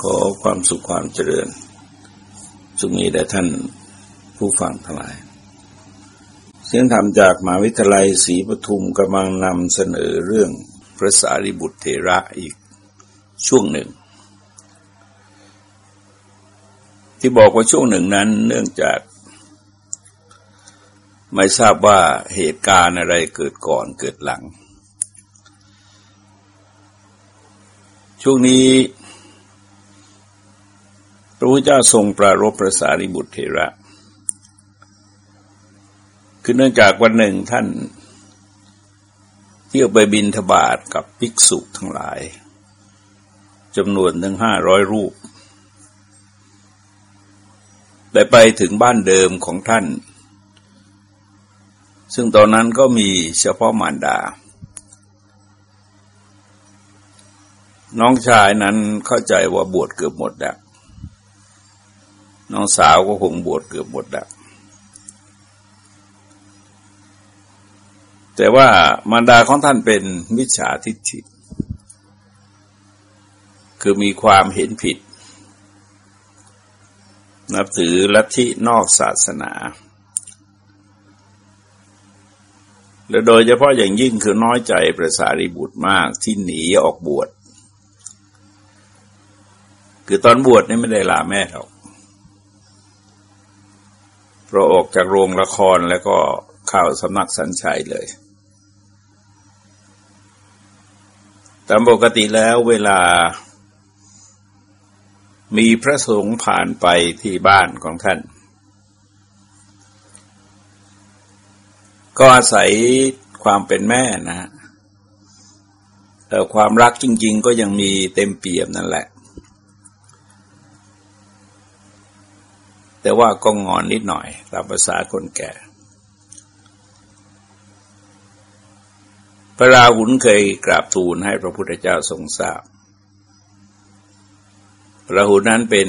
ขอความสุขความเจริญ สุขมีแด่ท่านผู้ฟังทั้งหลาย เสียงธรรมจากมหาวิทยาลัยศรีปทุมกำลังนำเสนอเรื่องพระสารีบุตรเถระอีกช่วงหนึ่ง ที่บอกว่าช่วงหนึ่งนั้นเนื่องจากไม่ทราบว่าเหตุการณ์อะไรเกิดก่อนเกิดหลัง ช่วงนี้ พระพุทธเจ้าทรงปรารบพระสารีบุตรเถระ คือเนื่องจากวันหนึ่งท่าน เที่ยวไปบินทบาทกับภิกษุทั้งหลายจำนวนถึงห้าร้อยรูป ได้ไปถึงบ้านเดิมของท่าน ซึ่งตอนนั้นก็มีเฉพาะมารดา น้องชายนั้นเข้าใจว่าบวชเกือบหมดแล้ว น้องสาวก็คงบวชเกือบหมดแล้วแต่ว่ามารดาของท่านเป็นมิจฉาทิฏฐิคือมีความเห็นผิด นับถือลัทธินอกศาสนา และโดยเฉพาะอย่างยิ่งคือน้อยใจพระสารีบุตรมากที่หนีออกบวช คือตอนบวชนี่ไม่ได้ลาแม่หรอก พอออกจากโรงละครแล้วก็เข้าสำนักสันชัยเลย ตามปกติแล้วเวลา มีพระสงฆ์ผ่านไปที่บ้านของท่าน ก็อาศัยความเป็นแม่นะฮะแต่ความรักจริง ๆ ก็ยังมีเต็มเปี่ยมนั่นแหละ แต่ว่าก็งอนนิดหน่อยตามภาษาคนแก่ พระราหุลเคยกราบทูลให้พระพุทธเจ้าทรงทราบ พระหุลนั้นเป็น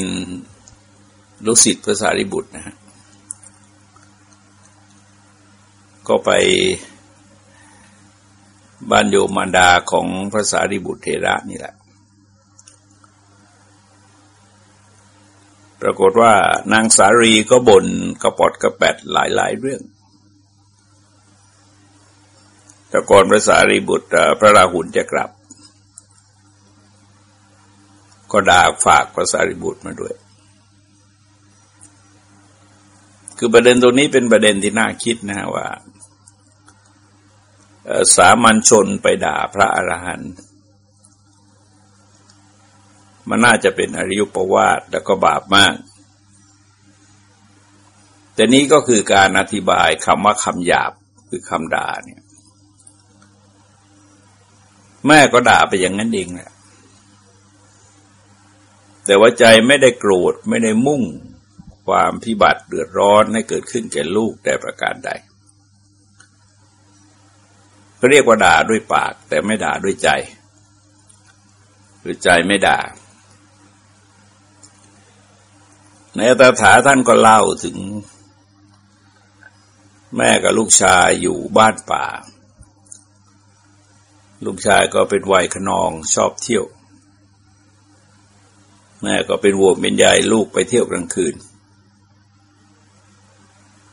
ลูกศิษย์พระสารีบุตรนะฮะก็ไปบ้านโยมารดาของพระสารีบุตรเทระนี่แหละ ปรากฏว่านางสารีก็บ่นกระปอดกระแปดหลายๆเรื่องแต่ก่อนพระสารีบุตรพระราหุลจะกลับ ก็ด่าฝากพระสารีบุตรมาด้วย คือประเด็นตรงนี้เป็นประเด็นที่น่าคิดนะว่า สามัญชนไปด่าพระอรหันต์ มันน่าจะเป็นอริยประวาทแล้วก็บาปมาก แต่นี้ก็คือการอธิบายคำว่าคำหยาบคือคำด่าเนี่ยแม่ก็ด่าไปอย่างนั้นเองแหละแต่ว่าใจไม่ได้โกรธไม่ได้มุ่งความพิบัติเดือดร้อนให้เกิดขึ้นแก่ลูกแต่ประการใดก็เรียกว่าด่าด้วยปาก แต่ไม่ด่าด้วยใจ คือใจไม่ด่า ในตาถาท่านก็เล่าถึง แม่กับลูกชายอยู่บ้านป่า ลูกชายก็เป็นวัยขนองชอบเที่ยว แม่ก็เป็นวัวเป็นใหญ่ลูกไปเที่ยวกลางคืน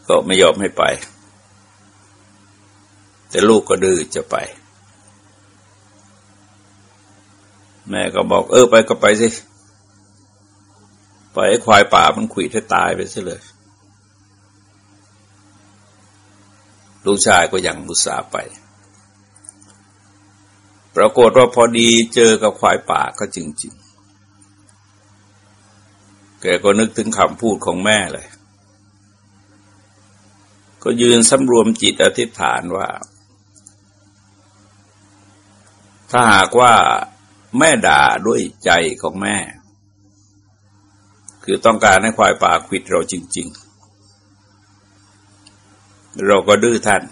ก็ไม่ยอมให้ไป แต่ลูกก็ดื้อจะไป แม่ก็บอกเออไปก็ไปสิ ปล่อยให้ควายป่ามันขุยให้ตายไปซะเลยลูกชายก็ยังมุสาไป ปรากฏว่าพอดีเจอกับควายป่าก็จริงๆ แกก็นึกถึงคำพูดของแม่เลย ก็ยืนสำรวมจิตอธิษฐานว่า ถ้าหากว่าแม่ด่าด้วยใจของแม่ คือต้องการให้ควายป่าขิดเราจริง ๆ เราก็ดื้อท่าน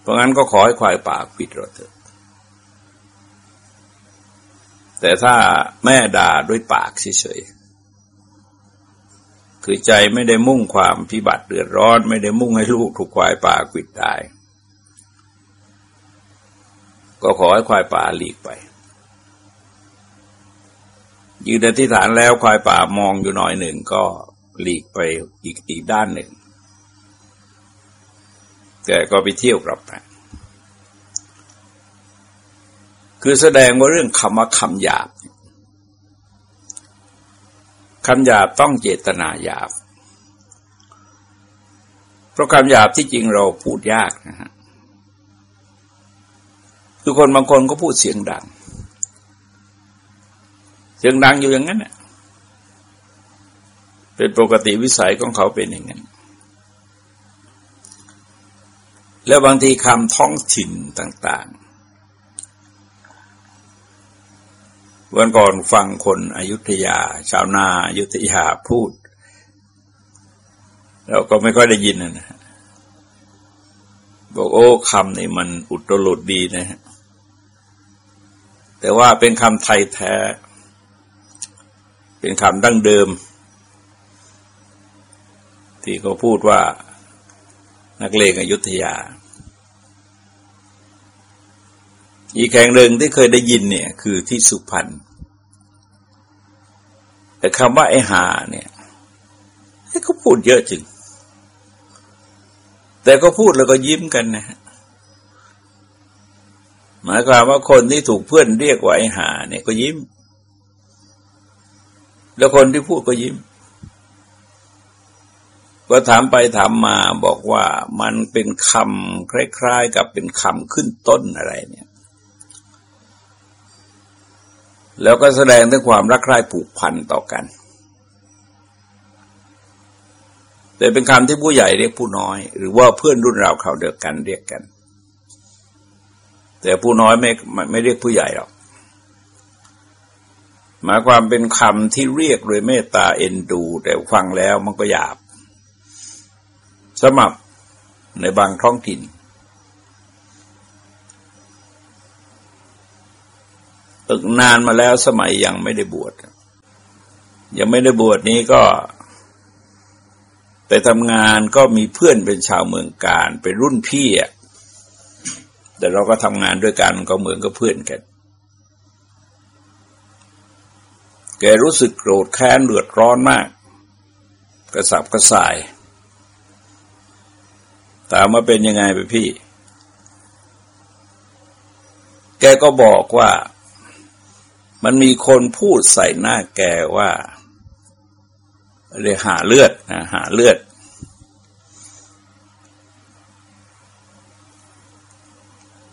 เพราะงั้นก็ขอให้ควายป่าขิดเราเถอะ แต่ถ้าแม่ด่าด้วยปากเฉยๆ คือใจไม่ได้มุ่งความพิบัติเดือดร้อน ไม่ได้มุ่งให้ลูกถูกควายป่าขิดตาย ก็ขอให้ควายป่าหลีกไป ยืนอธิษฐานแล้วควายป่ามองอยู่หน่อยหนึ่งก็หลีกไปอีกอีกด้านหนึ่งแกก็ไปเที่ยวกลับมาคือแสดงว่าเรื่องคำว่าคำหยาบคำหยาบต้องเจตนาหยาบ เพราะคำหยาบที่จริงเราพูดยากนะฮะคือคนบางคนก็พูดเสียงดัง เสียงดังอยู่อย่างนั้นเนี่ยเป็นปกติวิสัยของเขาเป็นอย่างนั้น แล้วบางทีคำท้องถิ่นต่าง ๆ วันก่อนฟังคนอยุธยา ชาวนาอายุธยาพูด เราก็ไม่ค่อยได้ยินนะฮะบอกโอ้คำนี่มันอุตรุดดีนะฮะแต่ว่าเป็นคำไทยแท้ เป็นคำดั้งเดิม ที่เขาพูดว่านักเลงอยุธยา อีกแห่งหนึ่งที่เคยได้ยินเนี่ยคือที่สุพรรณแต่คำว่าไอหาเนี่ยเขาพูดเยอะจริง แต่ก็พูดแล้วก็ยิ้มกันนะฮะหมายความว่าคนที่ถูกเพื่อนเรียกว่าไอหาเนี่ยก็ยิ้ม แล้วคนที่พูดก็ยิ้ม ก็ถามไปถามมาบอกว่ามันเป็นคำคล้ายๆ กับเป็นคำขึ้นต้นอะไรเนี่ย แล้วก็แสดงถึงความรักใคร่ผูกพันต่อกัน แต่เป็นคำที่ผู้ใหญ่เรียกผู้น้อย หรือว่าเพื่อนรุ่นเราเขาเดียวกันเรียกกัน แต่ผู้น้อยไม่ไม่เรียกผู้ใหญ่หรอก หมายความเป็นคำที่เรียกโดยเมตตาเอ็นดู แต่ฟังแล้วมันก็หยาบ สมับในบางท้องถิ่น ตึกนานมาแล้วสมัยยังไม่ได้บวชยังไม่ได้บวชนี้ก็ไปทำงานก็มีเพื่อนเป็นชาวเมืองการเป็นรุ่นพี่อะแต่เราก็ทำงานด้วยกันก็เหมือนกับเพื่อนกัน แกรู้สึกโกรธแค้นเดือดร้อนมาก กระสับกระส่าย ถามว่าเป็นยังไงไปพี่ แกก็บอกว่ามันมีคนพูดใส่หน้าแกว่าเรียหาเลือดนะหาเลือด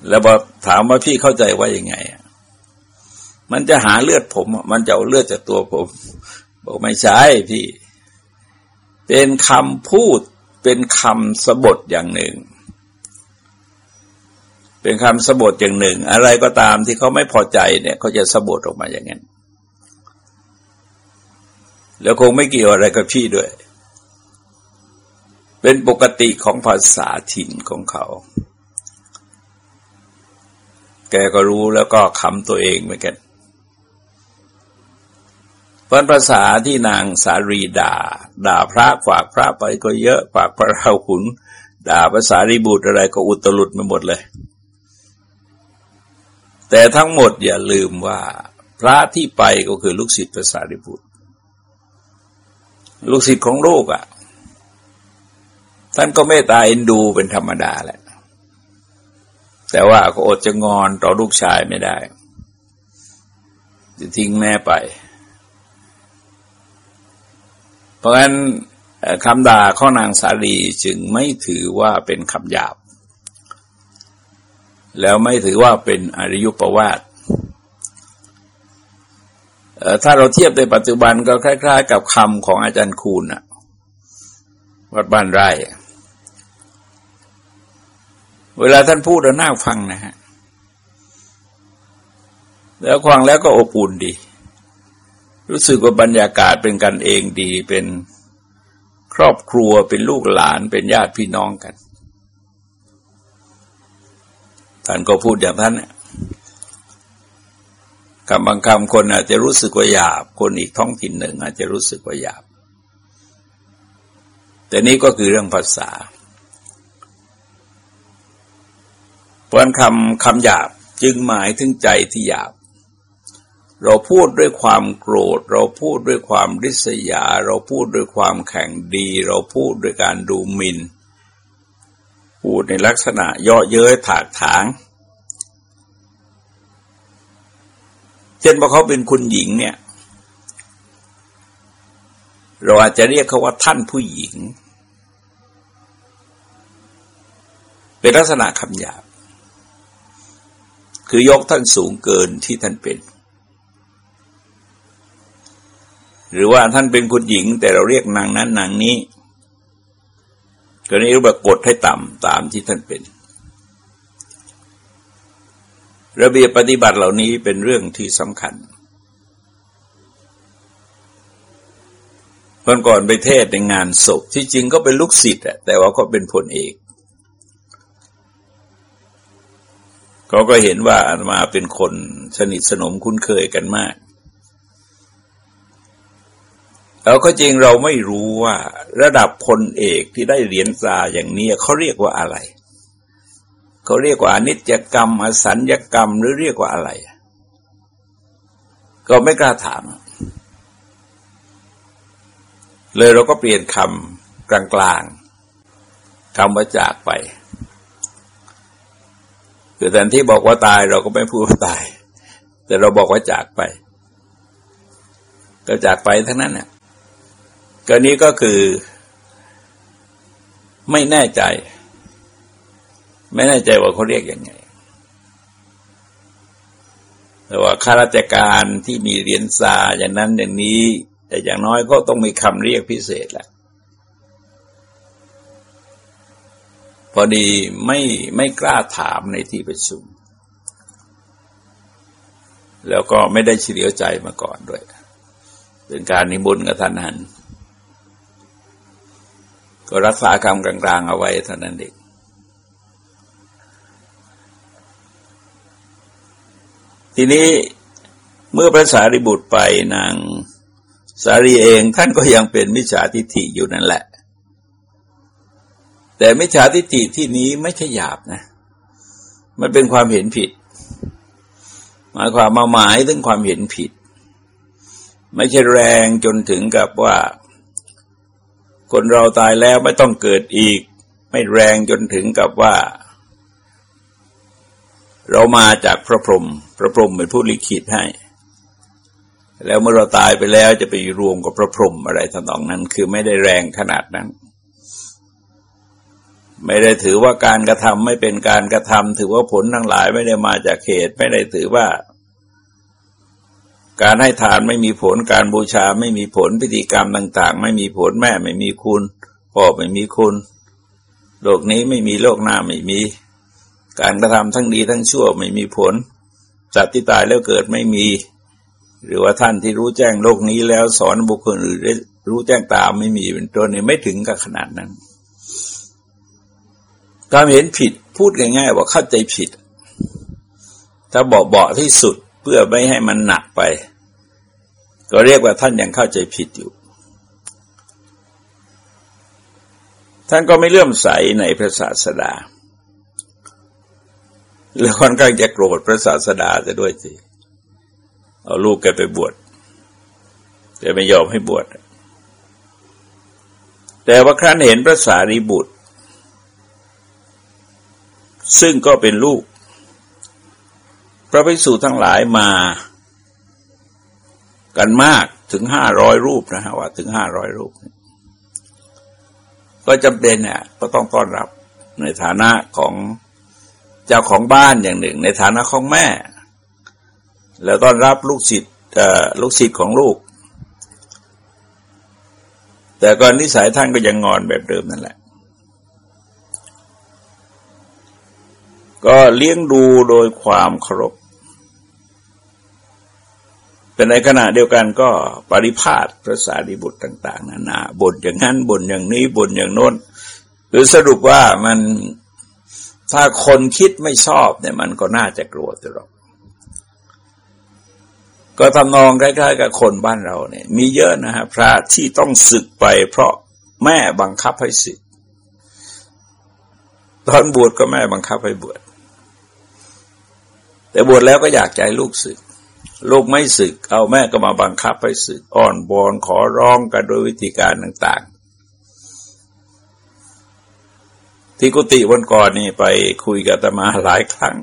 แล้วบอกถามว่าพี่เข้าใจว่ายังไง มันจะหาเลือดผม มันจะเอาเลือดจากตัวผม บอกไม่ใช่พี่ เป็นคำพูด เป็นคำสบทอย่างหนึ่ง เป็นคำสบทอย่างหนึ่ง อะไรก็ตามที่เขาไม่พอใจเนี่ยเขาจะสบทออกมาอย่างนั้นแล้วคงไม่เกี่ยวอะไรกับพี่ด้วย เป็นปกติของภาษาถิ่นของเขา แกก็รู้แล้วก็คำตัวเองเหมือนกัน เพราะภาษาที่นางสารีด่า ด่าพระฝากพระไปก็เยอะฝากพระราหุนด่าภาษารีบุตรอะไรก็อุตลุดไปหมดเลย แต่ทั้งหมดอย่าลืมว่า พระที่ไปก็คือลูกศิษย์ภาษารีบุตร ลูกศิษย์ของโลกอะ่ะ ท่านก็เมตตาเอ็นดูเป็นธรรมดาแหละ แต่ว่าก็อดจะงอนต่อลูกชายไม่ได้จะทิ้งแม่ไป เพ ราะฉะนั้นคำด่าข้อนางสาลีจึงไม่ถือว่าเป็นคำหยาบ แล้วไม่ถือว่าเป็นอริยุปวาทถ้าเราเทียบในปัจจุบันก็คล้าย ๆ กับคำของอาจารย์คูณวัดบ้านไร่ เวลาท่านพูดเราน่าฟังนะฮะ แล้วฟังแล้วก็อบอุ่นดี รู้สึกว่าบรรยากาศเป็นกันเองดีเป็นครอบครัวเป็นลูกหลานเป็นญาติพี่น้องกันท่านก็พูดอย่างท่านคำบางคำคนอาจจะรู้สึกว่าหยาบ คนอีกท้องถิ่นหนึ่งอาจจะรู้สึกว่าหยาบ แต่นี้ก็คือเรื่องภาษาเพราะคำคำหยาบจึงหมายถึงใจที่หยาบ เราพูดด้วยความโกรธ เราพูดด้วยความริษยา เราพูดด้วยความแข่งดี เราพูดด้วยการดูหมิน่น พูดในลักษณะเยาะเย้ยถากถาง เช่นว่าเขาเป็นคุณหญิงเนี่ย เราอาจจะเรียกเขาว่าท่านผู้หญิง เป็นลักษณะคำหยาบ คือยกท่านสูงเกินที่ท่านเป็น หรือว่าท่านเป็นคุณหญิง แต่เราเรียกนางนั้นนางนี้ก็นี้รูปกดให้ต่ำตามที่ท่านเป็น ระเบียบปฏิบัติเหล่านี้เป็นเรื่องที่สำคัญเมื่อก่อนไปเทศในงานศพที่จริงก็เป็นลูกศิษย์แต่ว่าก็เป็นผลเอกเขาก็เห็นว่าอาตมาเป็นคนสนิทสนมคุ้นเคยกันมาก แล้วก็จริงเราไม่รู้ว่าระดับพลเอกที่ได้เหรียญซาอย่างนี้เขาเรียกว่าอะไรเขาเรียกว่าอนิจจกรรม อสัญญกรรมหรือเรียกว่าอะไร ก็ไม่กล้าถาม เลยเราก็เปลี่ยนคำกลางๆคำว่าจากไปคือแทนที่บอกว่าตายเราก็ไม่พูดว่าตาย แต่เราบอกว่าจากไป ก็จากไปทั้งนั้นเนี่ย ก็นี้ก็คือไม่แน่ใจ ไม่แน่ใจว่าเขาเรียกยังไง แต่ว่าข้าราชการที่มีเรียนซาอย่างนั้นอย่างนี้ แต่อย่างน้อยก็ต้องมีคำเรียกพิเศษแหละพอดีไม่ไม่กล้าถามในที่ประชุม แล้วก็ไม่ได้เฉลียวใจมาก่อนด้วย เป็นการนิมนต์กับท่านหัน ก็รักษาคำกลางๆเอาไว้เท่านั้นเองทีนี้เมื่อพระสารีบุตรไปนางสารีเองท่านก็ยังเป็นมิจฉาทิฏฐิอยู่นั่นแหละ แต่มิจฉาทิฏฐิที่นี้ไม่ใช่หยาบนะ มันเป็นความเห็นผิด หมายความมาหมายถึงความเห็นผิด ไม่ใช่แรงจนถึงกับว่า คนเราตายแล้วไม่ต้องเกิดอีก ไม่แรงจนถึงกับว่า เรามาจากพระพรหมพระพรหมเป็นผู้ลิขิตให้ แล้วเมื่อเราตายไปแล้วจะไปรวมกับพระพรหมอะไรทั้งนองนั้น คือไม่ได้แรงขนาดนั้น ไม่ได้ถือว่าการกระทำไม่เป็นการกระทำถือว่าผลทั้งหลายไม่ได้มาจากเหตุไม่ได้ถือว่า การให้ทานไม่มีผลการบูชาไม่มีผลพิธีกรรมต่าง ๆ ไม่มีผลแม่ไม่มีคุณพ่อไม่มีคุณ โลกนี้ไม่มีโลกหน้าไม่มี การกระทำทั้งดีทั้งชั่วไม่มีผลสัตว์ที่ตายแล้วเกิดไม่มี หรือว่าท่านที่รู้แจ้งโลกนี้แล้วสอนบุคคลอื่นรู้แจ้งตามไม่มีเป็นต้นนี้ไม่ถึงกับขนาดนั้นการเห็นผิดพูดง่ายๆว่าเข้าใจผิด ถ้าบอกเบาที่สุด เพื่อไม่ให้มันหนักไป ก็เรียกว่าท่านยังเข้าใจผิดอยู่ ท่านก็ไม่เลื่อมใสในพระศาสดาแล้วค่อนข้างจะโกรธพระศาสดาจะด้วยสิเอาลูกแกไปบวชแต่ไม่ยอมให้บวชแต่ว่าครั้นเห็นพระสารีบุตร ซึ่งก็เป็นลูก ระภิกษุทั้งหลายมากันมากถึงห้าร้อยรูปนะฮะว่าถึงห้าร้อยรูป ก็จำเป็นเนี่ยก็ต้องต้อนรับในฐานะของเจ้าของบ้านอย่างหนึ่ง ในฐานะของแม่ แล้วต้อนรับลูกศิษย์ลูกศิษย์ของลูก แต่ก่อนนิสัยท่านก็ยังงอนแบบเดิมนั่นแหละ ก็เลี้ยงดูโดยความเคารพ แต่ในขณะเดียวกันก็ปริพาทพระสารีบุตรต่าง ๆ นานาบ่นอย่างนั้นบ่นอย่างนี้บ่นอย่างโน้นหรือสรุปว่ามันถ้าคนคิดไม่ชอบเนี่ยมันก็น่าจะกลัวตลอดก็ทำนองคล้ายๆกับคนบ้านเราเนี่ย มีเยอะนะฮะพระที่ต้องศึกไปเพราะแม่บังคับให้ศึก ตอนบวชก็แม่บังคับให้บวชแต่บวชแล้วก็อยากใจลูกศึก ลูกไม่ศึก เอาแม่ก็มาบังคับให้ศึกอ้อนบอนขอร้องกันโดยวิธีการต่าง ๆ ที่กุฏิวันก่อนนี่ไปคุยกับตมาหลายครั้ง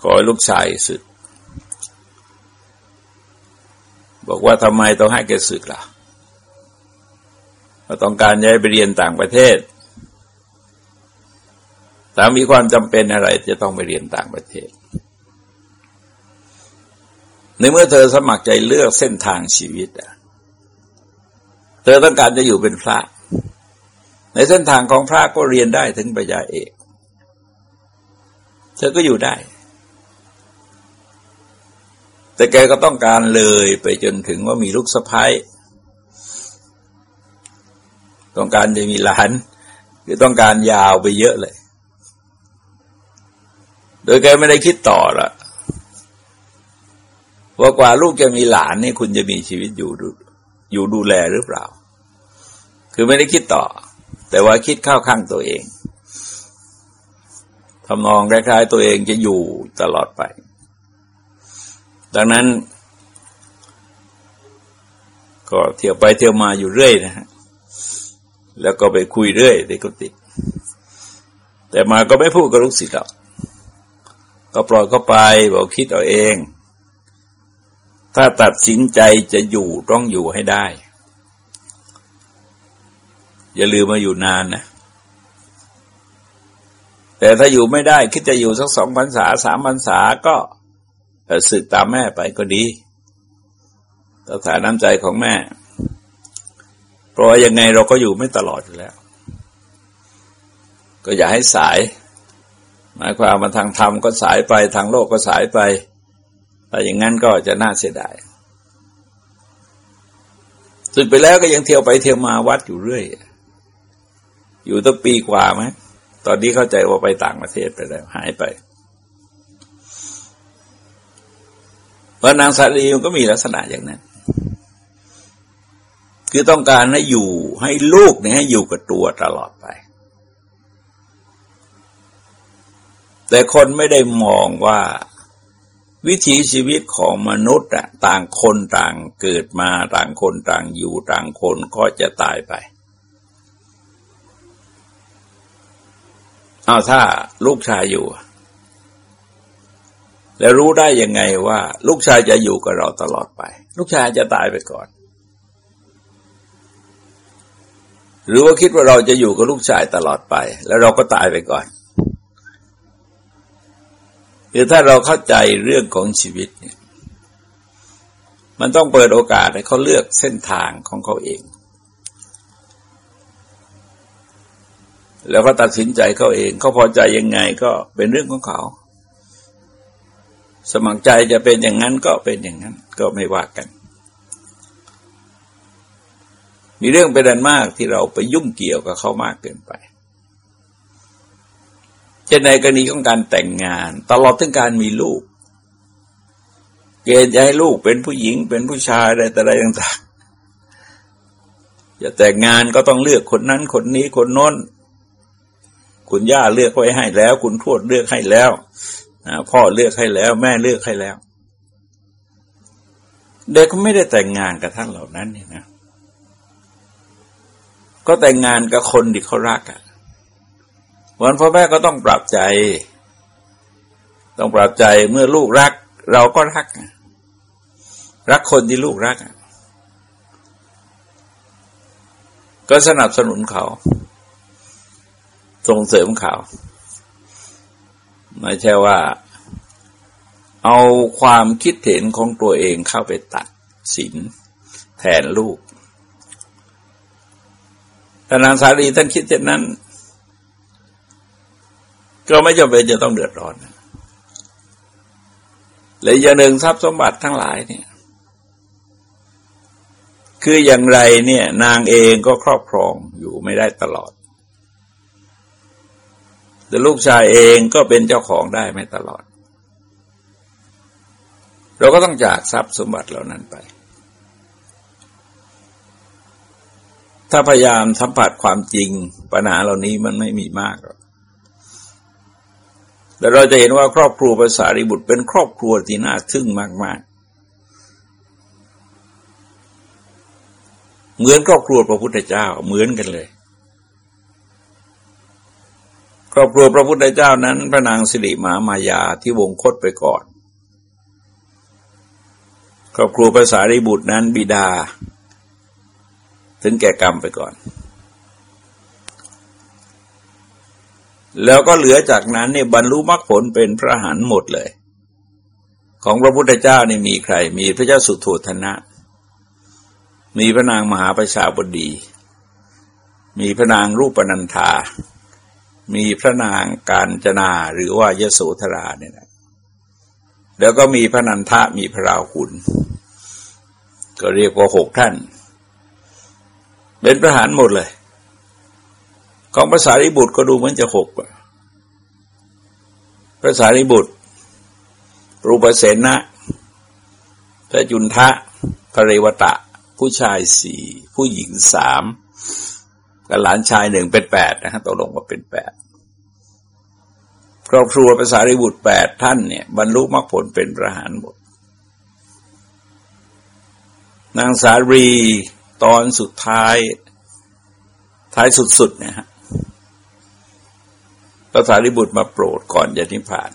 ขอลูกชายศึก บอกว่าทำไมต้องให้แกศึกล่ะเราต้องการย้ายไปเรียนต่างประเทศแต่มีความจำเป็นอะไรจะต้องไปเรียนต่างประเทศ ในเมื่อเธอสมัครใจเลือกเส้นทางชีวิตเธอต้องการจะอยู่เป็นพระ ในเส้นทางของพระก็เรียนได้ถึงปัญญาเอก เธอก็อยู่ได้ แต่แกก็ต้องการเลยไปจนถึงว่ามีลูกสะพ้ายต้องการจะมีหลานคือต้องการยาวไปเยอะเลย โดยแกไม่ได้คิดต่อละ ว่ากว่าลูกจะมีหลานนี่คุณจะมีชีวิตอยู่อยู่ดูแลหรือเปล่า คือไม่ได้คิดต่อ แต่ว่าคิดเข้าข้างตัวเองทำนองคล้ายๆตัวเองจะอยู่ตลอดไป ดังนั้น ก็เที่ยวไปเที่ยวมาอยู่เรื่อยนะฮะแล้วก็ไปคุยเรื่อยในกุฏิแต่มาก็ไม่พูดกับลูกศิษย์หรอกก็ปล่อยเข้าไปบอกคิดเอาเอง ถ้าตัดสินใจจะอยู่ต้องอยู่ให้ได้ อย่าลืมมาอยู่นานนะ แต่ถ้าอยู่ไม่ได้คิดจะอยู่สักสองพรรษาสามพรรษาก็สึกตามแม่ไปก็ดีต่อฐานน้ำใจของแม่ เพราะยังไงเราก็อยู่ไม่ตลอดอยู่แล้ว ก็อย่าให้สาย หมายความมาทางธรรมก็สายไปทางโลกก็สายไป ถ้าอย่างนั้นก็จะน่าเสียดายสุดไปแล้วก็ยังเที่ยวไปเที่ยวมาวัดอยู่เรื่อย อยู่ตั้งปีกว่าไหมตอนนี้เข้าใจว่าไปต่างประเทศไปแล้วหายไปพระนางสารีมันก็มีลักษณะอย่างนั้น คือต้องการให้อยู่ให้ลูกเนี่ยให้อยู่กับตัวตลอดไป แต่คนไม่ได้มองว่า วิถีชีวิตของมนุษย์อะต่างคนต่างเกิดมาต่างคนต่างอยู่ต่างคนก็จะตายไปเอาถ้าลูกชายอยู่ แล้วรู้ได้ยังไงว่า ลูกชายจะอยู่กับเราตลอดไป ลูกชายจะตายไปก่อน หรือว่าคิดว่าเราจะอยู่กับลูกชายตลอดไป แล้วเราก็ตายไปก่อน คือถ้าเราเข้าใจเรื่องของชีวิตเนี่ย มันต้องเปิดโอกาสให้เขาเลือกเส้นทางของเขาเอง แล้วก็ตัดสินใจเขาเอง เขาพอใจยังไงก็เป็นเรื่องของเขา สมัครใจจะเป็นอย่างนั้นก็เป็นอย่างนั้น ก็ไม่ว่ากัน มีเรื่องเป็นอันมากที่เราไปยุ่งเกี่ยวกับเขามากเกินไป ช่นในกรณีของการแต่งงาน ตลอดถึงการมีลูก เกณฑ์จะให้ลูกเป็นผู้หญิงเป็นผู้ชายอะไรแต่อะไรต่างๆจะแต่งงานก็ต้องเลือกคนนั้นคนนี้คนโน้น คุณย่าเลือกไว้ให้แล้ว คุณทวดเลือกให้แล้วพ่อเลือกให้แล้ว แม่เลือกให้แล้ว เด็กก็ไม่ได้แต่งงานกับท่านเหล่านั้นเนี่ยนะ ก็แต่งงานกับคนที่เขารักอะ่ะวันพ่อแม่ก็ต้องปรับใจ ต้องปรับใจเมื่อลูกรัก เราก็รัก รักคนที่ลูกรัก ก็สนับสนุนเขา ส่งเสริมเขา ไม่ใช่ว่า เอาความคิดเห็นของตัวเองเข้าไปตัดสินแทนลูกแต่นางสารีท่านคิดเช่นนั้น ก็ไม่จำเป็นจะต้องเดือดร้อนและอย่างหนึ่งทรัพย์สมบัติทั้งหลายเนี่ย คืออย่างไรเนี่ย นางเองก็ครอบครองอยู่ไม่ได้ตลอด แต่ลูกชายเองก็เป็นเจ้าของได้ไม่ตลอด เราก็ต้องจากทรัพย์สมบัติเหล่านั้นไป ถ้าพยายามสัมผัสความจริงปัญหาเหล่านี้มันไม่มีมากหรอก แต่เราจะเห็นว่าครอบครัวภาษาริบุตรเป็นครอบครัวที่น่าทึ่งมาก ๆ เหมือนครอบครัวพระพุทธเจ้าเหมือนกันเลย ครอบครัวพระพุทธเจ้านั้น พระนางสิริมามายาที่วงคตไปก่อน ครอบครัวภาษาริบุตรนั้นบิดา ถึงแก่กรรมไปก่อน แล้วก็เหลือจากนั้นเนี่ยบรรลุมรรคผลเป็นพระหันหมดเลย ของพระพุทธเจ้านี่มีใคร มีพระเจ้าสุโธธนะ มีพระนางมหาประชาบดี มีพระนางรูปนันธา มีพระนางการจนาหรือว่ายโสธราเนี่ยนะแล้วก็มีพระนันทะมีพระราหุลก็เรียกว่าหกท่าน เป็นพระหานหมดเลย ของภาษาริบุตรก็ดูเหมือนจะหกภาษาริบุตรรูปเสนะพระจุนทะพระเรวตะ ผู้ชายสี่ผู้หญิงสามกับหลานชายหนึ่งเป็นแปดนะฮะตกลงว่าเป็นแปดครอบครัวภาษาริบุตรแปดท่านเนี่ยบรรลุมรรคผลเป็นพระหานหมดนางสารีตอนสุดท้าย ท้ายสุดๆเนี่ยฮะ พระสารีบุตรมาโปรดก่อนจะนิพพาน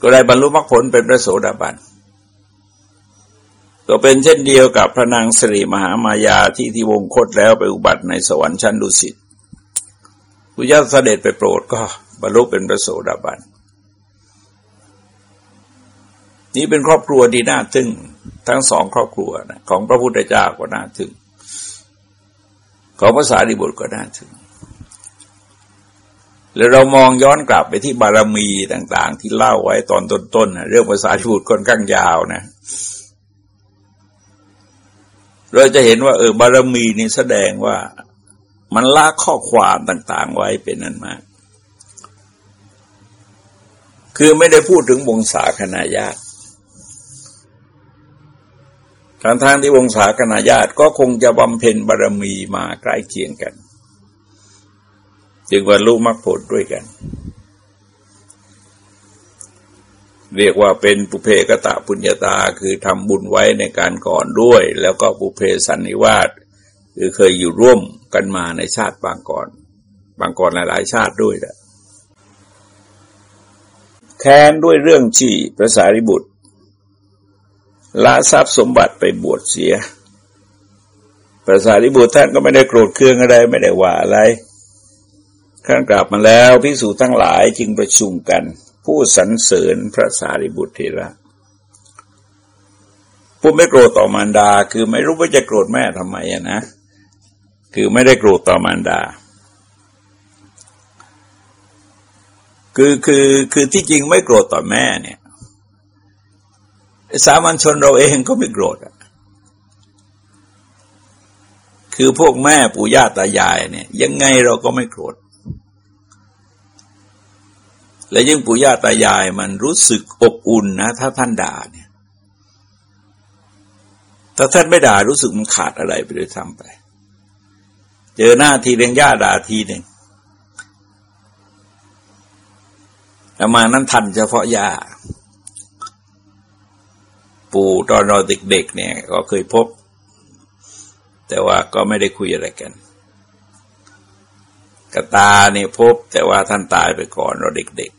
ก็ได้บรรลุมรรคผลเป็นพระโสดาบันก็เป็นเช่นเดียวกับพระนางสิริมหามายาที่ที่วงคตแล้วไปอุบัติในสวรรค์ชั้นดุสิตพุทธเสด็จไปโปรดก็บรรลุเป็นพระโสดาบัน นี่เป็นครอบครัวที่น่าทึ่งทั้งสองครอบครัวนะของพระพุทธเจ้าก็น่าทึ่ง ของภาษาดิบุตรก็น่าทึ่ง แล้วเรามองย้อนกลับไปที่บารมีต่าง ๆ ที่เล่าไว้ตอนต้นๆเรื่องภาษาพูดค่อนข้างยาวนะ เราจะเห็นว่า เออบารมีนี่แสดงว่ามันลากข้อความต่าง ๆ ไว้เป็นนั้นมาก คือไม่ได้พูดถึงวงศาคณาญาติทางทางที่วงศาคณาญาติก็คงจะบำเพ็ญบารมีมาใกล้เคียงกัน จึงบรรลุมรรคผลด้วยกัน เรียกว่าเป็นปุเพกตะปุญญาตาคือทำบุญไว้ในการก่อนด้วย แล้วก็ปุเพสันนิวาสคือเคยอยู่ร่วมกันมาในชาติบางก่อน บางก่อนหลาย ๆ ชาติด้วยแหละแค้นด้วยเรื่องที่พระสารีบุตรละทรัพย์สมบัติไปบวชเสียพระสารีบุตรท่านก็ไม่ได้โกรธเคืองอะไรไม่ได้ว่าอะไร ครั้งกลับมาแล้วพิสูจทั้งหลายจึงประชุมกัน ผู้สรรเสริญพระสารีบุตรเทระผู้ไม่โกรธต่อมารดา คือไม่รู้ว่าจะโกรธแม่ทำไมอะนะ คือไม่ได้โกรธต่อมารดา คือคือคือที่จริงไม่โกรธต่อแม่เนี่ยสามัญชนเราเองก็ไม่โกรธอะคือพวกแม่ปู่ย่าตายายเนี่ย ยังไงเราก็ไม่โกรธ และยิ่งปู่ย่าตายายมันรู้สึกอบอุ่นนะ ถ้าท่านด่าเนี่ยถ้าท่านไม่ด่ารู้สึกมันขาดอะไรไปเลยทำไป เจอหน้าทีเรียงย่าด่าทีหนึ่งแต่มานั้นทันเฉพาะย่าปู่ตอนเราเด็กๆเนี่ย ก็เคยพบ แต่ว่าก็ไม่ได้คุยอะไรกันกตาเนี่ยพบแต่ว่าท่านตายไปก่อนเราเด็ก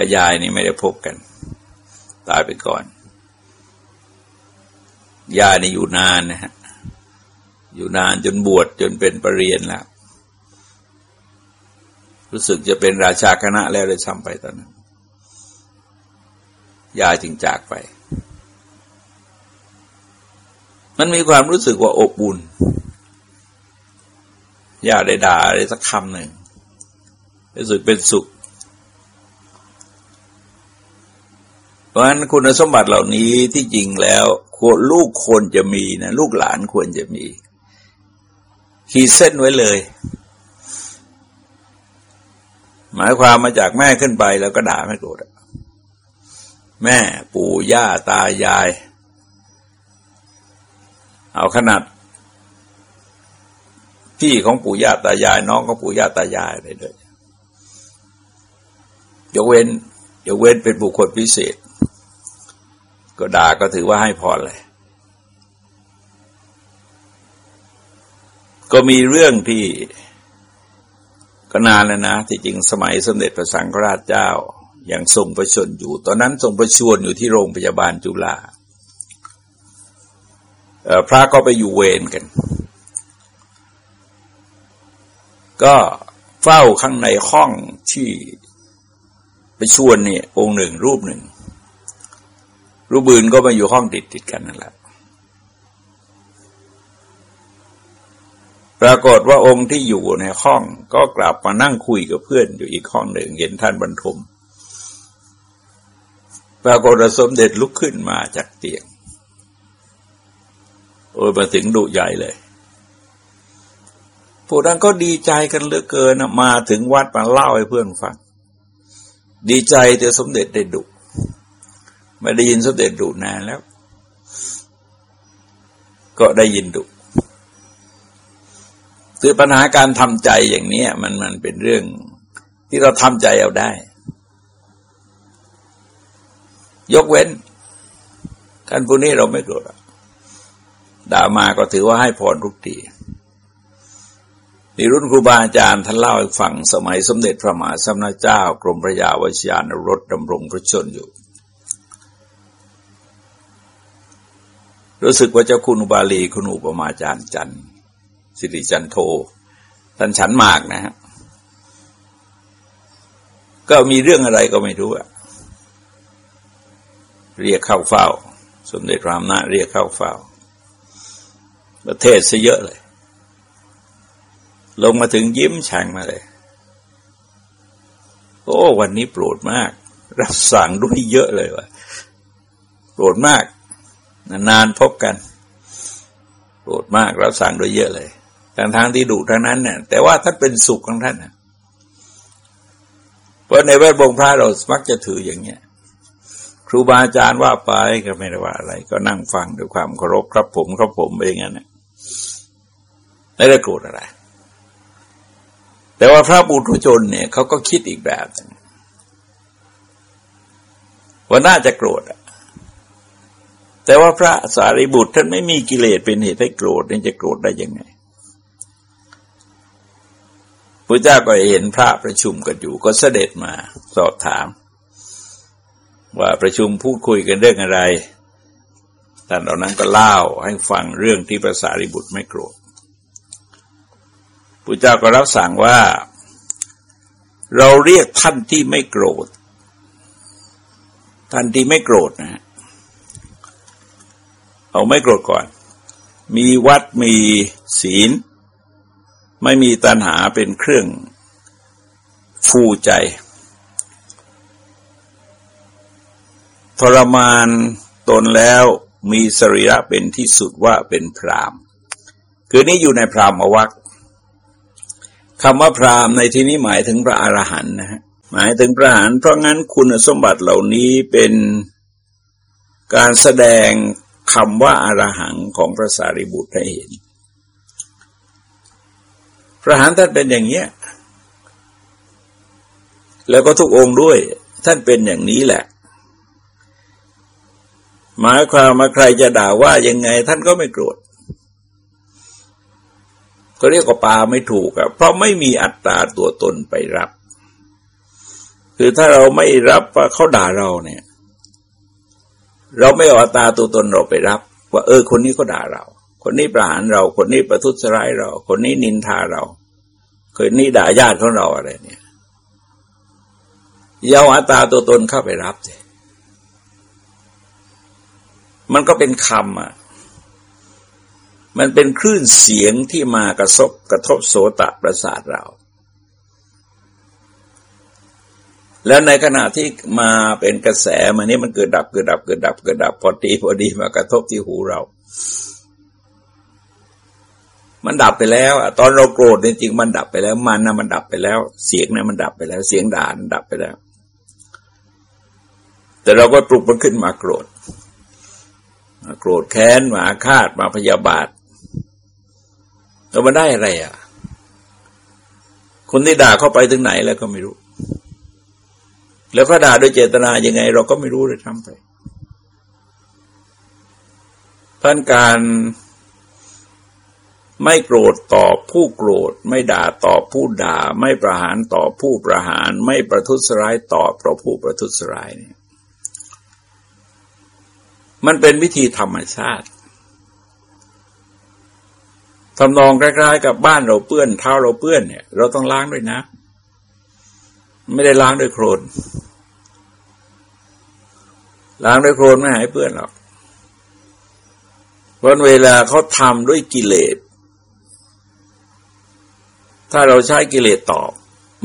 กับยายนี่ไม่ได้พบกัน ตายไปก่อน ยายนี่อยู่นานนะฮะ อยู่นานจนบวชจนเป็นปรริญญาแล้ว รู้สึกจะเป็นราชาคณะแล้วเลยซ้ำไปตอนนั้น ยายจึงจากไป มันมีความรู้สึกว่าอบอุ่นย่าได้ด่าอะไรสักคำหนึ่งรู้สึกเป็นสุข เพราะฉะนั้นคุณสมบัติเหล่านี้ที่จริงแล้วควรลูกควรจะมีนะลูกหลานควรจะมี ขีดเส้นไว้เลย หมายความมาจากแม่ขึ้นไปแล้วก็ด่าไม่โกรธแม่ปู่ย่าตายาย เอาขนาดพี่ของปู่ย่าตายาย น้องของปู่ย่าตายายไปเลยยกเว้นยกเว้นเป็นบุคคลพิเศษ ก็ด่าก็ถือว่าให้พรเลย ก็มีเรื่องที่ก็นานแล้วนะ ที่จริงสมัยสมเด็จพระสังฆราชเจ้าอย่างทรงประชนอยู่ ตอนนั้นทรงประชวรอยู่ที่โรงพยาบาลจุฬาพระก็ไปอยู่เวรกัน ก็เฝ้าข้างในห้องที่ไปชวนเนี่ยองค์หนึ่งรูปหนึ่ง รูปบืนก็มาอยู่ห้องติดติดกันนั่นแหละ ปรากฏว่าองค์ที่อยู่ในห้องก็กลับมานั่งคุยกับเพื่อนอยู่อีกห้องหนึ่งเห็นท่านบรรทมปรากฏสมเด็จลุกขึ้นมาจากเตียง โอ้ยมาถึงดุใหญ่เลยพวกนั้นก็ดีใจกันเหลือเกินมาถึงวัดมาเล่าให้เพื่อนฟัง ดีใจแต่สมเด็จได้ดุ ไม่ได้ยินสมเด็จดุนานแล้ว ก็ได้ยินดุคือปัญหาการทำใจอย่างนี้มันมันเป็นเรื่องที่เราทำใจเอาได้ ยกเว้นท่านผู้นี้เราไม่โกรธด่ามาก็ถือว่าให้พรทุกทีนี่รุ่นครูบาอาจารย์ท่านเล่าให้ฟังสมัยสมเด็จพระมหาสมณเจ้ากรมพระยาวชิยานรถดำรงพระชนอยู่ รู้สึกว่าเจ้าคุณอุบาลีคุณอุปมาจารย์จันสิริจันโทท่านฉันมากนะฮะก็มีเรื่องอะไรก็ไม่รู้อะเรียกเข้าเฝ้า สมเด็จพระอำนาเรียกเข้าเฝ้า ประเทศซะเยอะเลย ลงมาถึงยิ้มแฉ่งมาเลยโอ้วันนี้โปรดมาก รับสั่งด้วยเยอะเลยว่ะโปรดมาก นานพบกันโปรดมากรับสั่งโดยเยอะเลยทางทางที่ดุทั้งนั้นเนี่ยแต่ว่าท่านเป็นสุขของท่านเพราะในแวดวงพระเรามักจะถืออย่างเงี้ยครูบาอาจารย์ว่าไปก็ไม่ได้ว่าอะไร ก็นั่งฟังด้วยความเคารพครับผมครับผมไปอย่างนั้นไม่ได้โกรธอะไร แต่ว่าพระบุตรชนเนี่ยเขาก็คิดอีกแบบว่าน่าจะโกรธอะ แต่ว่าพระสารีบุตรท่านไม่มีกิเลสเป็นเหตุให้โกรธนี่จะโกรธได้ยังไงพระเจ้าก็เห็นพระประชุมกันอยู่ ก็เสด็จมาสอบถาม ว่าประชุมพูดคุยกันเรื่องอะไรท่านเหล่านั้นก็เล่าให้ฟังเรื่องที่พระสารีบุตรไม่โกรธพระเจ้าก็รับสั่งว่า เราเรียกท่านที่ไม่โกรธ ท่านที่ไม่โกรธนะ เอาไม่โกรธก่อน มีวัดมีศีล ไม่มีตัณหาเป็นเครื่องฟูใจ ทรมานตนแล้วมีสรีระเป็นที่สุดว่าเป็นพรามคือนี้อยู่ในพรามวักคำว่าพรามในที่นี้หมายถึงพระอรหันต์นะฮะหมายถึงพระอรหันต์เพราะงั้นคุณสมบัติเหล่านี้เป็นการแสดง คำว่าอารหังของพระสารีบุตรให้เห็น พระหันท่านเป็นอย่างเนี้ย แล้วก็ทุกองค์ด้วย ท่านเป็นอย่างนี้แหละ หมายความมาใครจะด่าว่ายังไง ท่านก็ไม่โกรธก็เรียกว่าปาไม่ถูกอะเพราะไม่มีอัตตาตัวตนไปรับ คือถ้าเราไม่รับว่าเขาด่าเราเนี่ย เราไม่เอาตาตัวตนเราไปรับ ว่า เออ คนนี้ก็ด่าเรา คนนี้ประหารเรา คนนี้ประทุษร้ายเรา คนนี้นินทาเรา คนนี้ด่าญาติของเราอะไรเนี่ยยาอัตตาตัวตนเข้าไปรับสิมันก็เป็นคำอะ มันเป็นคลื่นเสียงที่มากระทบกระทบโสตประสาทเรา แล้วในขณะที่มาเป็นกระแสมานี้มันเกิดดับเกิดดับเกิดดับเกิดดับ พอดีพอดีมากระทบที่หูเรา มันดับไปแล้วตอนเราโกรธจริงๆมันดับไปแล้ว มันนะมันดับไปแล้ว เสียงนะมันดับไปแล้ว เสียงด่านดับไปแล้ว แต่เราก็ปลุกมันขึ้นมาโกรธมาโกรธแค้นมาคาดมาพยาบาทแล้วมันได้อะไรอะ คนที่ด่าเข้าไปถึงไหนแล้วก็ไม่รู้ แล้วก็ด่าด้วยเจตนายังไง เราก็ไม่รู้เลยทำไปพันการไม่โกรธต่อผู้โกรธ ไม่ด่าต่อผู้ด่า ไม่ประหารต่อผู้ประหาร ไม่ประทุษร้ายต่อเพราะผู้ประทุษร้ายเนี่ยมันเป็นวิธีธรรมชาติทำนองคล้ายๆกับบ้านเราเปื้อนเท้าเราเปื้อนเนี่ย เราต้องล้างด้วยนะ ไม่ได้ล้างด้วยโครนล้างด้วยโครนไม่หายเปื้อนหรอกเพราะเวลาเขาทำด้วยกิเลส ถ้าเราใช้กิเลสตอบ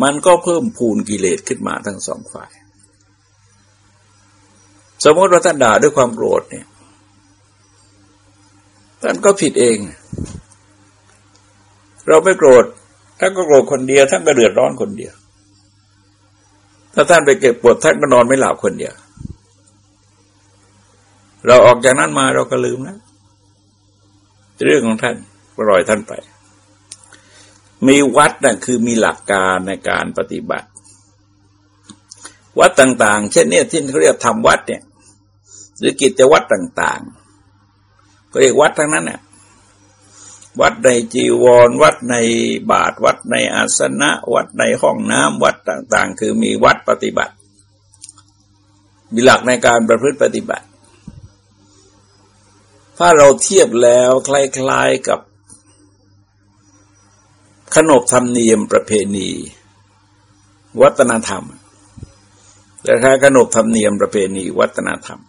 มันก็เพิ่มพูนกิเลสขึ้นมาทั้งสองฝ่าย สมมติว่าท่านด่าด้วยความโกรธเนี่ย ท่านก็ผิดเอง เราไม่โกรธท่านก็โกรธคนเดียวท่านก็เดือดร้อนคนเดียว ถ้าท่านไปเก็บปวดท่านก็นอนไม่หลับคนเดียว เราออกจากนั้นมาเราก็ลืมนะเรื่องของท่านปล่อยท่านไป มีวัดนะ่ะคือมีหลักการในการปฏิบัติ วัดต่าง ๆ เช่นเนี้ที่เขาเรียกทำวัดเนี่ย หรือกิจวัตรต่างๆ ก็เรียกวัดทั้งนั้นเนี่ยวัดในจีวร วัดในบาทวัดในอาสนะ วัดในห้องน้ำวัด ต่างๆ คือมีวัดปฏิบัติ มีหลักในการประพฤติปฏิบัติ ถ้าเราเทียบแล้วคล้ายๆกับ ขนบธรรมเนียมประเพณี วัฒนธรรมแต่คล้ายขนบธรรมเนียมประเพณี วัฒนธรรม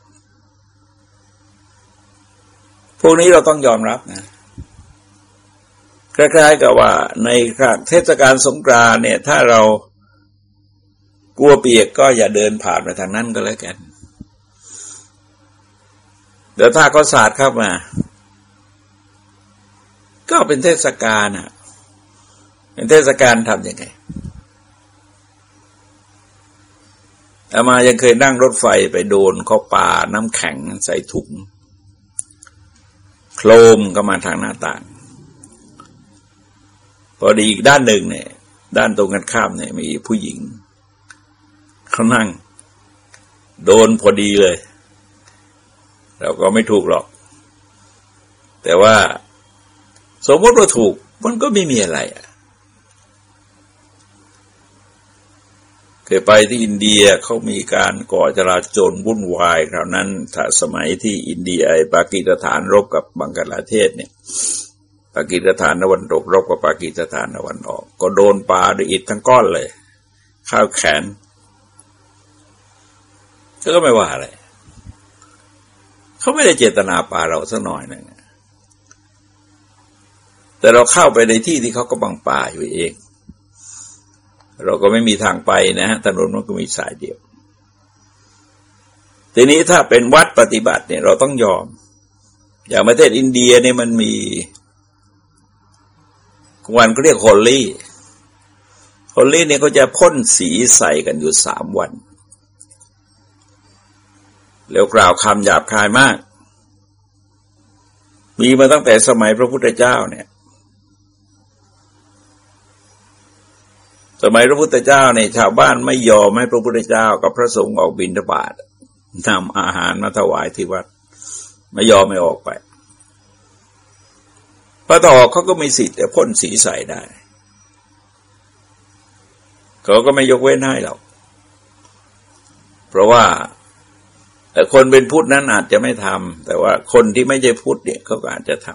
พวกนี้เราต้องยอมรับนะคล้ายๆกับว่าในเทศกาลสงกรานเนี่ย ถ้าเรา กลัวเปียกก็อย่าเดินผ่านไปทางนั้นก็แล้วกัน เดี๋ยวถ้าเขาสาดเข้ามา ก็เป็นเทศกาลอะเป็นเทศกาลทำยังไงอามายังเคยนั่งรถไฟไปโดนเขาป่าน้ำแข็งใส่ถุง โคลมก็มาทางหน้าต่าง พอดีอีกด้านหนึ่งเนี่ย ด้านตรงกันข้ามเนี่ยมีผู้หญิง เขานั่ง โดนพอดีเลย เราก็ไม่ถูกหรอก แต่ว่า สมมติว่าถูก มันก็ไม่มีอะไรอะเคยไปที่อินเดียเขามีการก่อจราจนวุ่นวายคราวนั้นถ้าสมัยที่อินเดียไอปากีสถานรบกับบังกลาเทศเนี่ย ปากีสถานนวันตกรบกับปากีสถานนวันออก ก็โดนปาด้วยอิฐทั้งก้อนเลย ข้าวแขน ก็ไม่ว่าอะไรเขาไม่ได้เจตนาป่าเราสักหน่อยนึงแต่เราเข้าไปในที่ที่เขาก็บังป่าอยู่เอง เราก็ไม่มีทางไปนะฮะถนนมันก็มีสายเดียว ทีนี้ถ้าเป็นวัดปฏิบัติเนี่ย เราต้องยอม อย่างประเทศอินเดียเนี่ยมันมีวันก็เรียกโฮลลี่โฮลลี่เนี่ยเขาจะพ่นสีใส่กันอยู่สามวัน แล้วกล่าวคำหยาบคายมาก มีมาตั้งแต่สมัยพระพุทธเจ้าเนี่ย สมัยพระพุทธเจ้าเนี่ยชาวบ้านไม่ยอมให้พระพุทธเจ้ากับพระสงฆ์ออกบิณฑบาตนำอาหารมาถวายที่วัด ไม่ยอมไม่ออกไปพอต่อเขาก็มีสิทธิ์จะพ่นสีใส่ได้เขาก็ไม่ยกเว้นให้หรอกเพราะว่า แต่คนเป็นพุทธนั้นอาจจะไม่ทำแต่ว่าคนที่ไม่ใช่พุทธเนี่ยเขาก็อาจจะท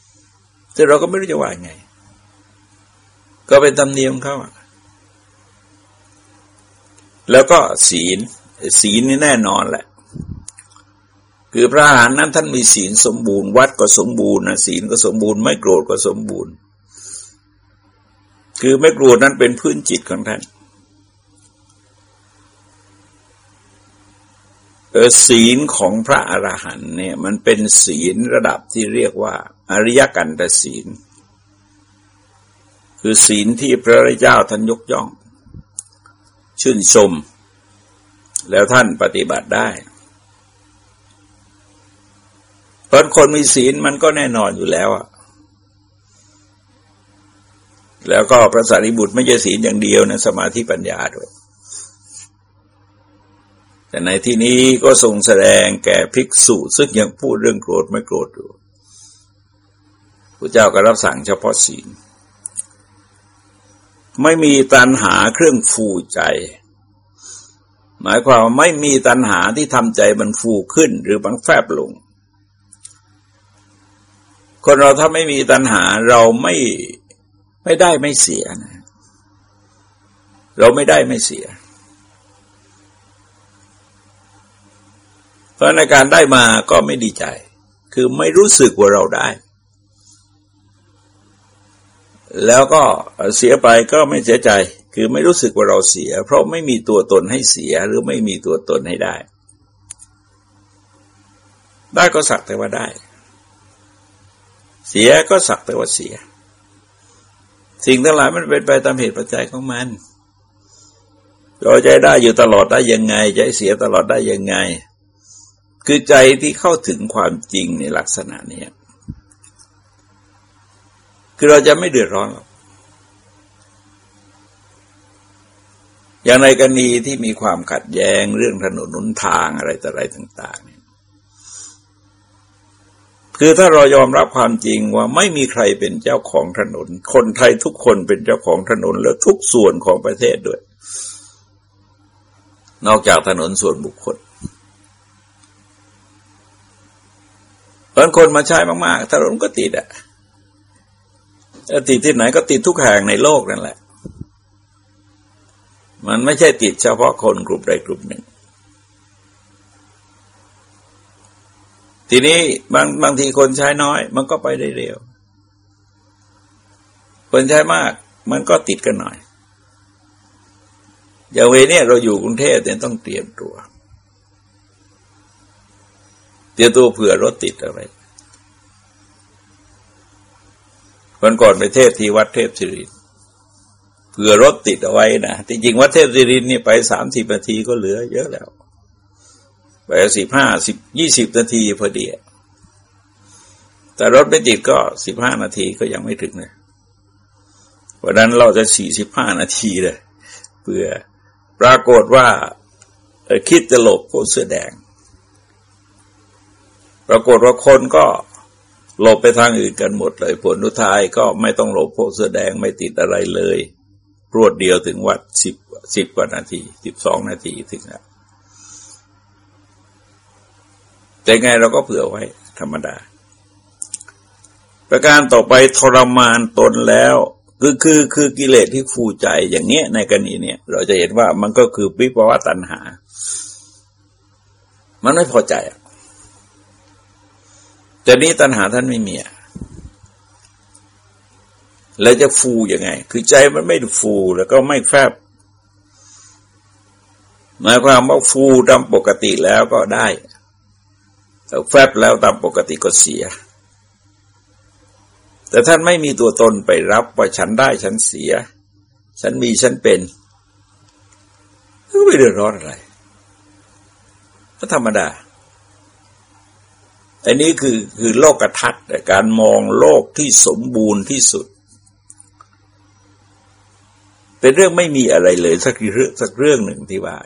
ำซึ่งเราก็ไม่รู้จะว่าไง ก็เป็นธรรมเนียมเขาแล้วก็ศีล ศีลนี่แน่นอนแหละ คือพระอรหันต์นั้นท่านมีศีลสมบูรณ์ วัดก็สมบูรณ์นะศีลก็สมบูรณ์ไม่โกรธก็สมบูรณ์ คือไม่โกรธนั้นเป็นพื้นจิตของท่านเออ ศีลของพระอรหันต์เนี่ยมันเป็นศีลระดับที่เรียกว่า อริยกันตศีล คือศีลที่พระรเจ้าท่านยกย่อง ชื่นชม แล้วท่านปฏิบัติได้เพราะคนมีศีลมันก็แน่นอนอยู่แล้วอะแล้วก็พระสารีบุตรไม่ใช่ศีลอย่างเดียวนะสมาธิปัญญาด้วย แต่ในที่นี้ก็ทรงแสดงแก่ภิกษุซึ่งยังพูดเรื่องโกรธไม่โกรธอยู่พระเจ้าก็รับสั่งเฉพาะศีล ไม่มีตัณหาเครื่องฟูใจ หมายความว่าไม่มีตัณหาที่ทำใจมันฟูขึ้นหรือบังแฟบลง คนเราถ้าไม่มีตัณหาเราไม่ไม่ได้ไม่เสียนะ เราไม่ได้ไม่เสีย เพ ราะในการได้มาก็ไม่ดีใจ คือไม่รู้สึกว่าเราได้ แล้วก็เสียไปก็ไม่เสียใจ คือไม่รู้สึกว่าเราเสีย เพราะไม่มีตัวตนให้เสียหรือไม่มีตัวตนให้ได้ ได้ก็สักแต่ว่าได้ เสียก็สักแต่ว่าเสีย สิ่งทั้งหลายมันเป็นไปตามเหตุปัจจัยของมันเราใจได้อยู่ตลอดได้ยังไงใจเสียตลอดได้ยังไง คือใจที่เข้าถึงความจริงในลักษณะนี้คือเราจะไม่เดือดร้อนหรอกอย่างในกรณีที่มีความขัดแย้งเรื่องถนนหนทางอะไรต่ออะไรต่าง ๆ เนี่ย คือถ้าเรายอมรับความจริงว่าไม่มีใครเป็นเจ้าของถนน คนไทยทุกคนเป็นเจ้าของถนนและทุกส่วนของประเทศด้วย นอกจากถนนส่วนบุคคล บางคนมาใช้มากๆถนนก็ติดอะติดที่ไหนก็ติดทุกแห่งในโลกนั่นแหละ มันไม่ใช่ติดเฉพาะคนกลุ่มใดกลุ่มหนึ่ง ทีนี้บางบางทีคนใช้น้อย มันก็ไปได้เร็ว คนใช้มากมันก็ติดกันหน่อย อย่างเวเนี่ยเราอยู่กรุงเทพเนี่ยต้องเตรียมตัวเเตรียมตัวเผื่อรถติดอะไรวันก่อนไปเทศที่วัดเทพศิรินเผื่อรถติดเอาไว้นะที่จริงวัดเทพศิรินนี่ไปสามสิบนาทีก็เหลือ เยอะแล้ว ไปสิบห้าสิบยี่สิบนาทีพอดีแต่รถไม่ติดก็สิบห้านาทีก็ยังไม่ถึงเลยวันนั้นเราจะสี่สิบห้านาทีเลยเพื่อปรากฏว่าคิดจะหลบพวกเสื้อแดง รากฏว่าคนก็หลบไปทางอื่นกันหมดเลยผลนุทายก็ไม่ต้องหลบพวกเสื้อแดงไม่ติดอะไรเลย รวดเดียวถึงวัดสิบสิบกว่านาทีสิบสองนาทีถึงแล้วแต่ไงเราก็เผื่อไว้ธรรมดา ประการต่อไปทรมานตนแล้วคือคือคือกิเลสที่ฟูใจอย่างเนี้ยในกรณีเนี่ยเราจะเห็นว่ามันก็คือวิปวะตัณหา มันไม่พอใจอะ แต่นี้ตัณหาท่านไม่มีแล้วจะฟูยังไง คือใจมันไม่ฟูแล้วก็ไม่แฟบหมายความว่าฟูตามปกติแล้วก็ได้แต่แฟบแล้วตามปกติก็เสีย แต่ท่านไม่มีตัวตนไปรับว่าฉันได้ฉันเสีย ฉันมีฉันเป็นก็ไม่เดือดร้อนอะไรก็ธรรมดา อันนี้คือคือโลกทัศน์การมองโลกที่สมบูรณ์ที่สุด เป็นเรื่องไม่มีอะไรเลย สักเรื่องสักเรื่องหนึ่งที่ว่า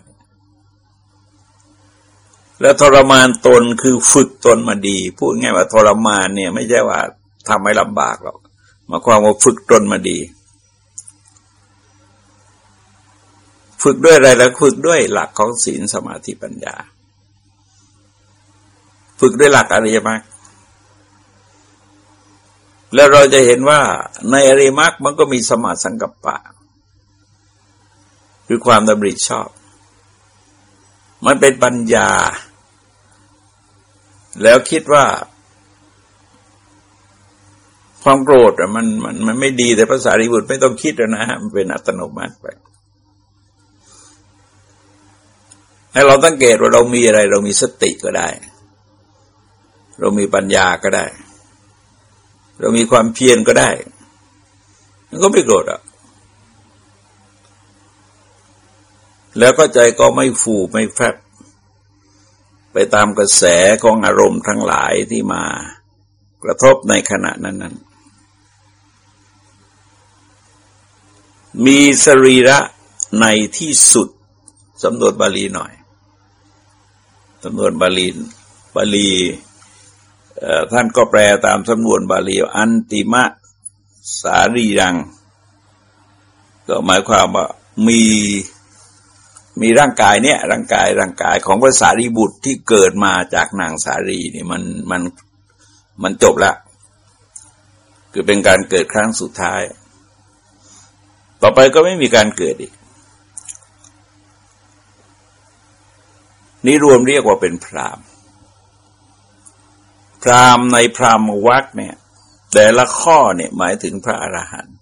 แล้วทรมานตนคือฝึกตนมาดี พูดง่ายว่าทรมานเนี่ย ไม่ใช่ว่าทำให้ลำบากหรอกมาความว่าฝึกตนมาดี ฝึกด้วยอะไรแล้วฝึกด้วยหลักของศีลสมาธิปัญญา ฝึกด้วยหลักอริยมรรคแล้วเราจะเห็นว่าในอริยมรรคมันก็มีสมาสังกัปปะ คือความดำริชอบ มันเป็นปัญญา แล้วคิดว่า ความโกรธมันมันมันไม่ดีแต่ภาษาริบุตรไม่ต้องคิดนะฮะมันเป็นอัตโนมัติไปให้เราตั้งเกตว่าเรามีอะไร เรามีสติก็ได้ เรามีปัญญาก็ได้ เรามีความเพียรก็ได้ มันก็ไม่โกรธอะ แล้วก็ใจก็ไม่ฟูไม่แฟบไปตามกระแสของอารมณ์ทั้งหลายที่มากระทบในขณะนั้นนั้นมีสรีระในที่สุดสำรวจบาลีหน่อยสำนวนบาลีบาลี ท่านก็แปลตามสำนวนบาลีอันติมะสารีรัง ก็หมายความว่ามีมีร่างกายเนี่ยร่างกายร่างกายของพระสารีบุตรที่เกิดมาจากนางสารีนี่มันมันมันจบล้วคือเป็นการเกิดครั้งสุดท้าย ต่อไปก็ไม่มีการเกิดอีก นี่รวมเรียกว่าเป็นพราม พรามในพรามวักเนี่ย แต่ละข้อเนี่ยหมายถึงพระอรหันต์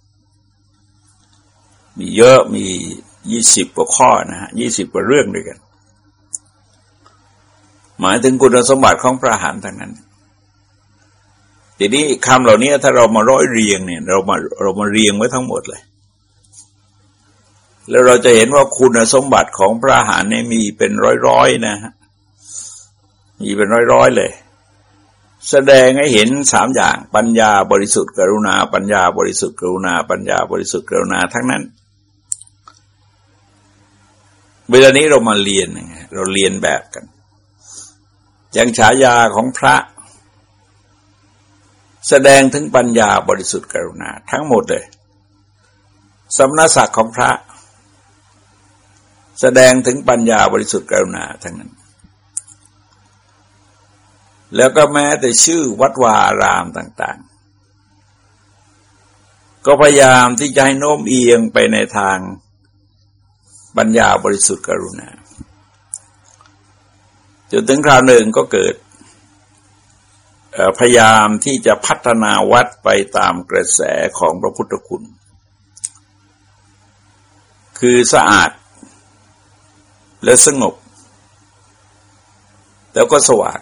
มีเยอะมียี่สิบกว่าข้อนะฮะยี่สิบกว่าเรื่องด้วยกัน หมายถึงคุณสมบัติของพระอรหันต์ทั้งนั้นทีนี้คำเหล่านี้ถ้าเรามาร้อยเรียงเนี่ย เรามาเรามาเรียงไว้ทั้งหมดเลย แล้วเราจะเห็นว่าคุณสมบัติของพระอรหันต์เนี่ยมีเป็นร้อยๆนะฮะมีเป็นร้อยๆเลย แสดงให้เห็นสามอย่าง ปัญญาบริสุทธิ์กรุณา ปัญญาบริสุทธิ์กรุณา ปัญญาบริสุทธิ์กรุณาทั้งนั้น เวลานี้เรามาเรียนเราเรียนแบบกันอย่างฉายาของพระ แสดงถึงปัญญาบริสุทธิ์กรุณา ทั้งหมดเลยสำนักศักดิ์ของพระ แสดงถึงปัญญาบริสุทธิ์กรุณาทั้งนั้น แล้วก็แม้แต่ชื่อวัดวารามต่างๆ ก็พยายามที่จะให้โน้มเอียงไปในทางปัญญาบริสุทธิ์กรุณาจนถึงคราวหนึ่งก็เกิดพยายามที่จะพัฒนาวัดไปตามกระแสของพระพุทธคุณ คือสะอาดและสงบ แล้วก็สว่าง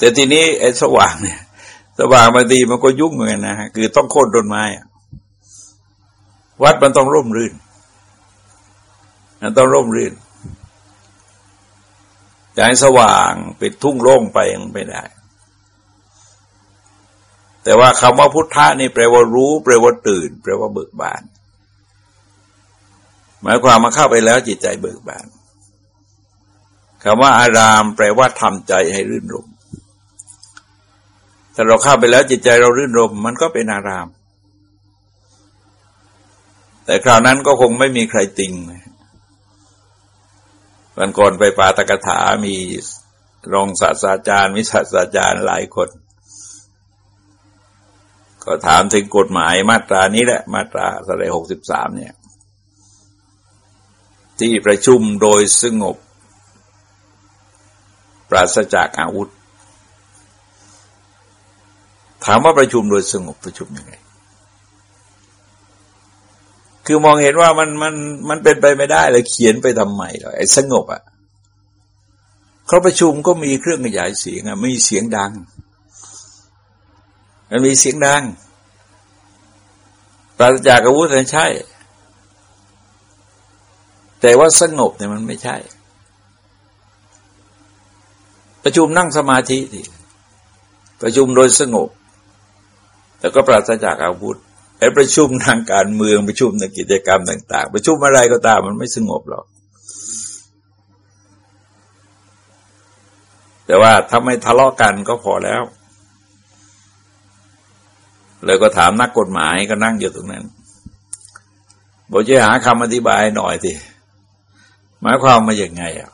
แต่ทีนี้ไอ้สว่างเนี่ย สว่างบางทีมันก็ยุ่งเหมือนกันนะฮะคือต้องโค่นต้นไม้วัดมันต้องร่มรื่นมันต้องร่มรื่นจะให้สว่างปิดทุ่งโล่งไปยังไม่ได้ แต่ว่าคำว่าพุทธะนี่แปลว่ารู้ แปลว่าตื่น แปลว่าเบิกบาน หมายความมาเข้าไปแล้วจิตใจเบิกบานคำว่าอาราม แปลว่าทำใจให้รื่นรม ถ้าเราเข้าไปแล้วจิตใจเรารื่นรมมันก็เป็นอาราม แต่คราวนั้นก็คงไม่มีใครติงวันก่อนไปปาตกถามีรองศาสตราจารย์มิศาสตราจารย์หลายคน ก็ถามถึงกฎหมายมาตรานี้แหละ มาตราสไลหกสิบสามเนี่ย ที่ประชุมโดยสงบ ปราศจากอาวุธ ถามว่าประชุมโดยสงบประชุมยังไง คือมองเห็นว่ามันมันมันเป็นไปไม่ได้เลยเขียนไปทำไมเลยไอ้สงบอะ่ะเขาประชุมก็มีเครื่องขยายเสียงอะมีเสียงดัง มันมีเสียงดังปราศจากอาวุธนั่นใช่ แต่ว่าสงบเนี่ยมันไม่ใช่ ประชุมนั่งสมาธิทีประชุมโดยสงบ แต่ก็ปราศจากอาวุธไอ้ประชุมทางการเมืองประชุมในกิจกรรมต่าง ๆ ประชุมอะไรก็ตามมันไม่สงบหรอก แต่ว่าถ้าไม่ทะเลาะกันก็พอแล้ว เลยก็ถามนักกฎหมายก็นั่งอยู่ตรงนั้นบอกจะหาคำอธิบายหน่อยสิหมายความมาอย่างไงอะ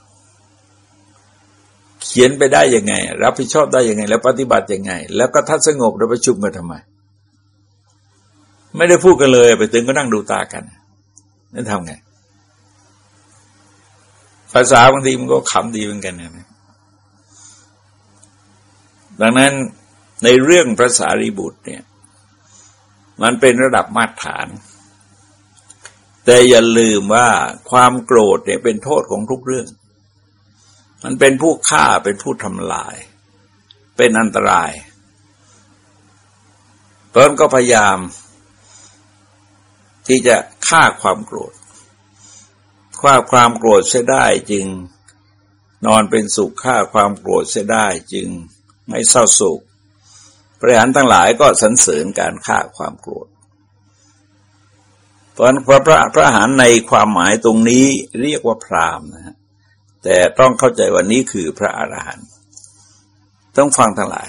เขียนไปได้ยังไง รับผิดชอบได้ยังไง แล้วปฏิบัติยังไง แล้วก็ทัดสงบเราประชุมกันทำไม ไม่ได้พูดกันเลย ไปถึงก็นั่งดูตากันนั่นทำไง ภาษาบางทีมันก็ขำดีเหมือนกันนะดังนั้นในเรื่องพระสารีบุตรเนี่ย มันเป็นระดับมาตรฐาน แต่อย่าลืมว่าความโกรธเนี่ยเป็นโทษของทุกเรื่อง มันเป็นผู้ฆ่าเป็นผู้ทำลาย เป็นอันตรายเพราะนั้นก็พยายาม ที่จะฆ่าความโกรธฆ่าความโกรธเสียได้จึงนอนเป็นสุขฆ่าความโกรธเสียได้จึงไม่เศร้าโศกพระหานทั้งหลายก็สรรเสริญการฆ่าความโกรธเพราะพระพระพระหันในความหมายตรงนี้เรียกว่าพรามนะฮะแต่ต้องเข้าใจว่านี้คือพระอรหันต์ต้องฟังทั้งหลาย